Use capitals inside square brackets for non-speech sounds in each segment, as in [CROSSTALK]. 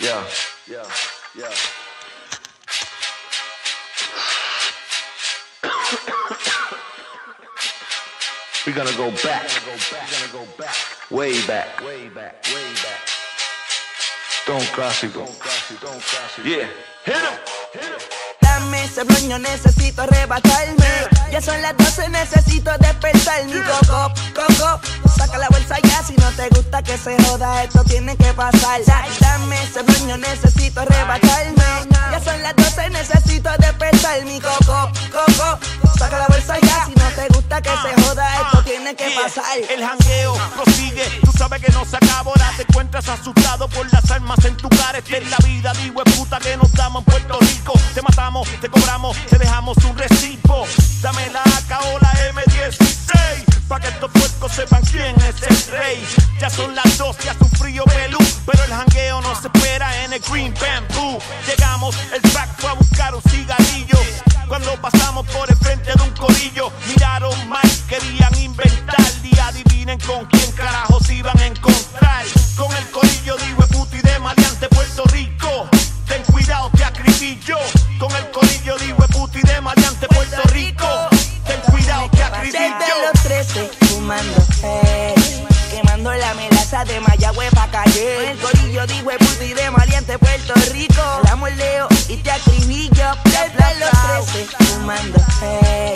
Yeah, yeah, yeah. We're gonna go back. We're gonna go back. Way back. Way back. Way back. Don't cross it. Don't cross it. Don't cross it. Yeah. Hit him. Hit him. Dame ese bloño, necesito arrebatarme. Ya son las 12, necesito despertar mi coco, coco. Saca la bolsa ya si no te gusta que se joda, esto tiene que pasar. Da- Dame ese bloño, necesito arrebatarme. Ya son las 12, necesito despertar mi coco, coco. Saca la bolsa ya si no te gusta que se joda, esto tiene que pasar. El jangueo prosigue, tú sabes que no se ahora te encuentras asustado por las en tu cara. Esta es la vida, digo, es puta que nos damos en Puerto Rico. Te matamos, te cobramos, te dejamos un recibo. Dame la AK o la M16, pa' que estos puercos sepan quién es el rey. Ya son las dos, ya un frío pelú, pero el jangueo no se espera en el Green Bamboo. Llegamos, el track fue a buscar un cigarrillo. Quemando la melaza de Mayagüe pa' calle. El corillo de puto y de maliente Puerto Rico. El leo y te acribillo. Desde los 13, fumando, hey,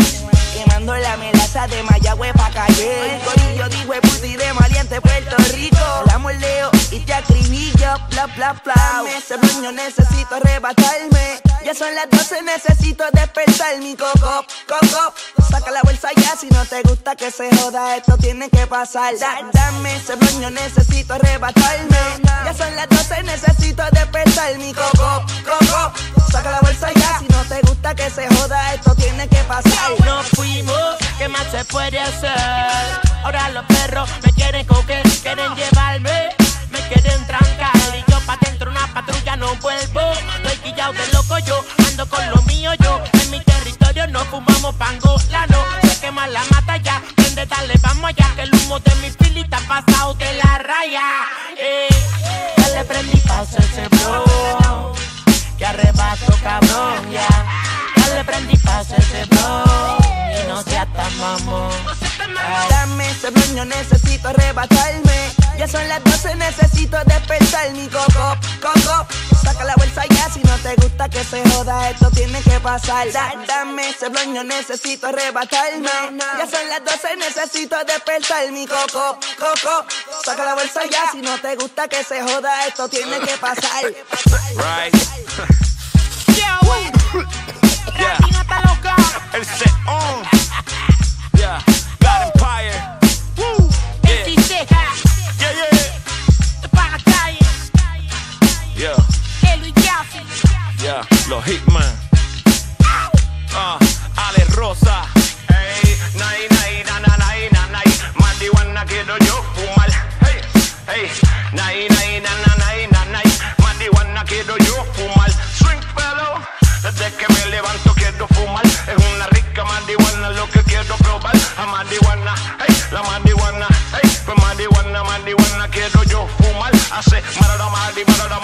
quemando la melaza de Mayagüe pa' calle. El corillo de puto y de maliente Puerto Rico. Bla, bla, bla. Ese bloño, necesito arrebatarme. Ya son las 12, necesito despertar mi coco, coco. Saca la bolsa ya si no te gusta que se joda, esto tiene que pasar. Da- dame ese bloño, necesito arrebatarme. Ya son las 12, necesito despertar mi coco, coco. Saca la bolsa ya si no te gusta que se joda, esto tiene que pasar. Nos fuimos, ¿qué más se puede hacer? Ahora los perros me con lo mío, yo. En mi territorio no fumamos pangolano. Se quema la mata ya, prende, dale, vamos allá. Que el humo de mi filita ha pasado de la raya. Eh, dale, prendí, pasa ese blow. Que arrebato, cabrón, ya. Dale, prendí, pasa ese blow. Y no seas tan mamón. Dame ese bloño, necesito arrebatarme. Ya son las 12, necesito despertar mi coco, coco. Saca la bolsa ya si no te gusta que se joda, esto tiene que pasar. Da- dame ese bloño, necesito arrebatarme. Ya son las 12, necesito despertar mi coco, coco. Saca la bolsa ya si no te gusta que se joda, esto tiene que pasar. Right. [LAUGHS] Yeah. Los Hitman. Ah, Ale Rosa. Hey, nay, nay, na, na, nay, na, nay. Marihuana quiero yo fumar. Hey, hey, nay, nay, na, na, nay, na, nay. Marihuana quiero yo fumar. Swing fellow, desde que me levanto quiero fumar. Es una rica marihuana lo que quiero probar. A marihuana, hey, la marihuana, hey, pues marihuana, marihuana quiero yo fumar. Hace marara, mari, marara,